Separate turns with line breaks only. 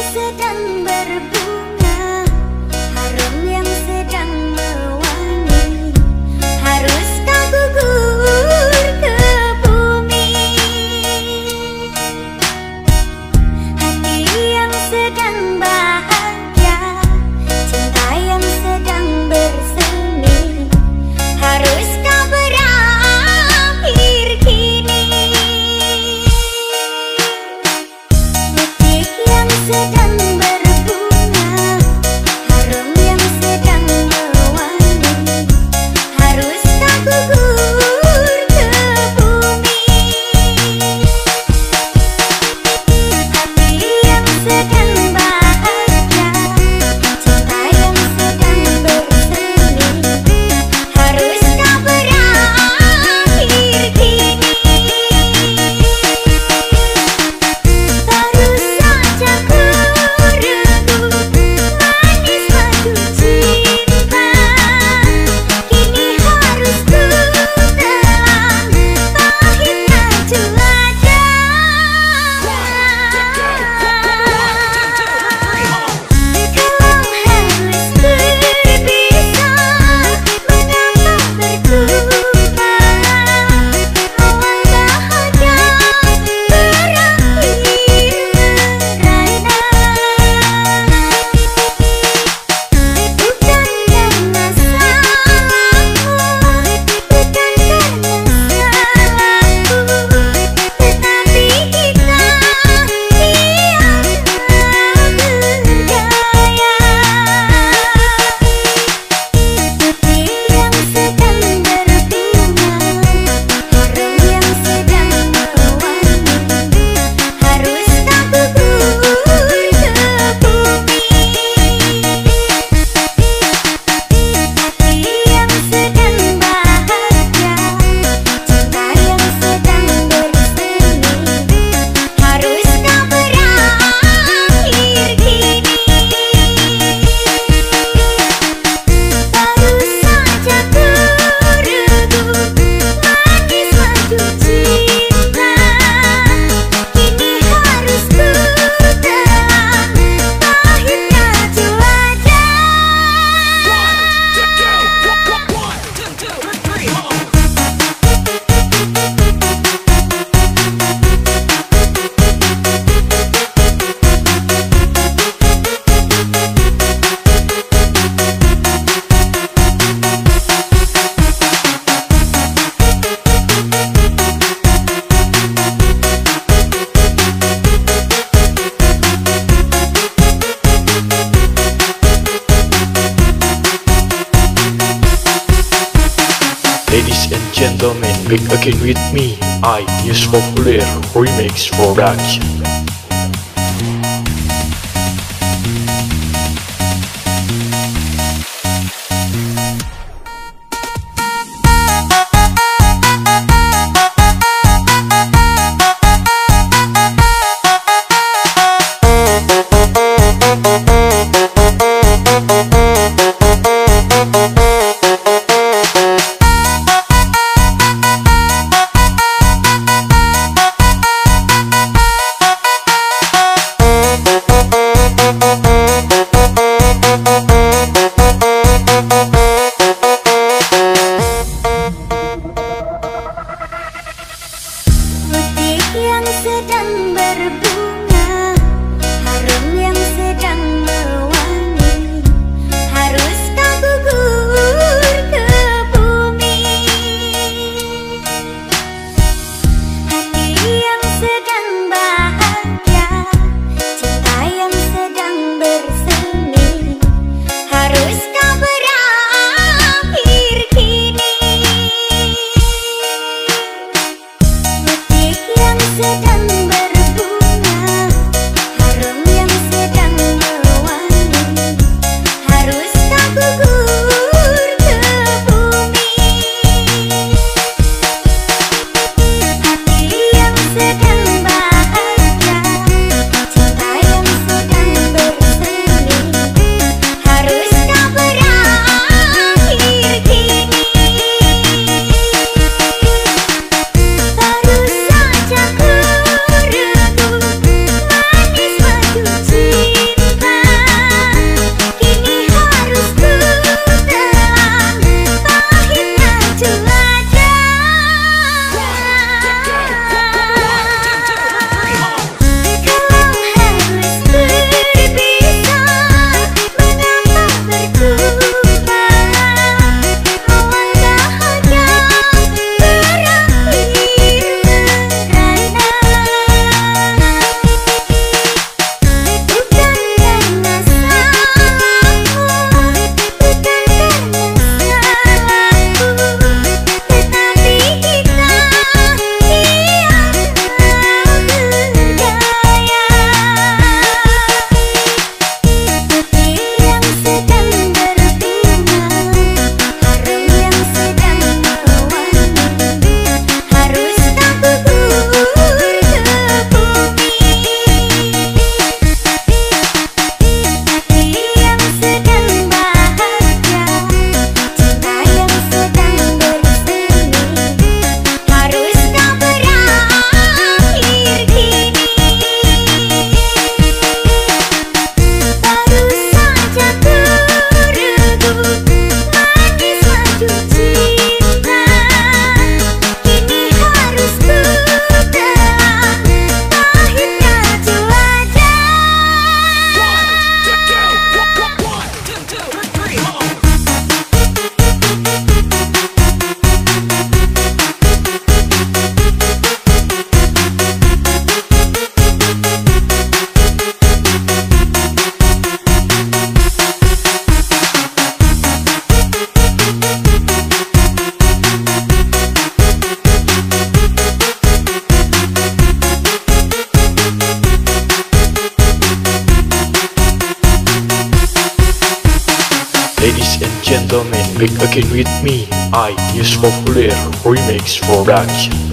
sedang Ladies and gentlemen, back again with me, I use popular remix production.
Ladies and gentlemen, back again with me. I, Yusuf Fuller, remix action.